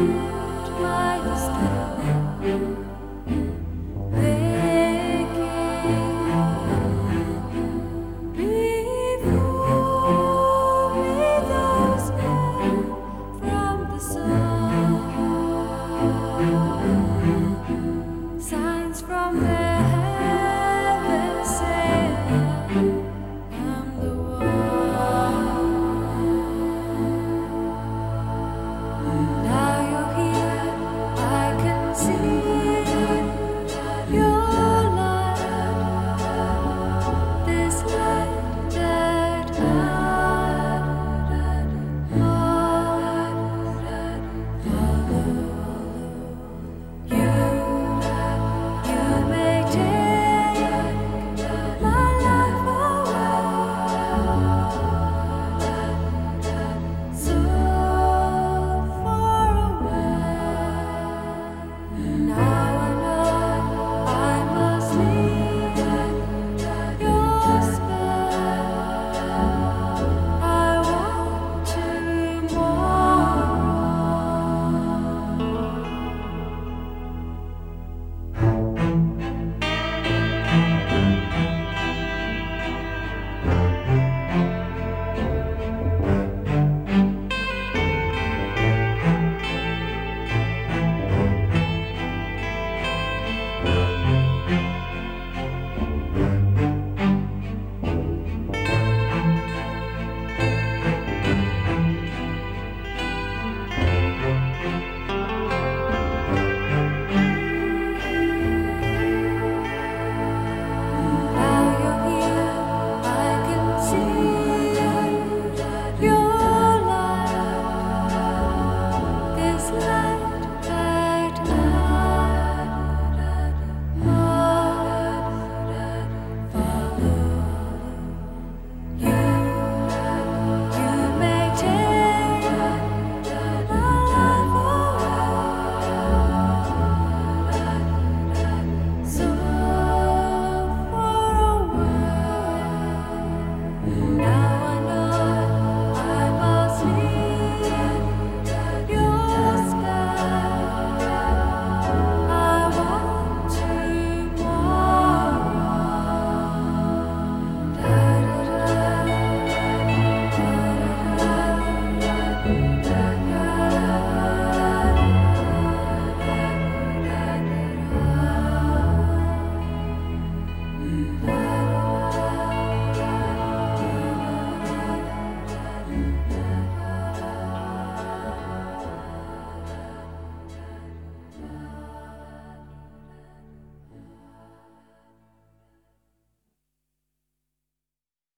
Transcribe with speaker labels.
Speaker 1: you.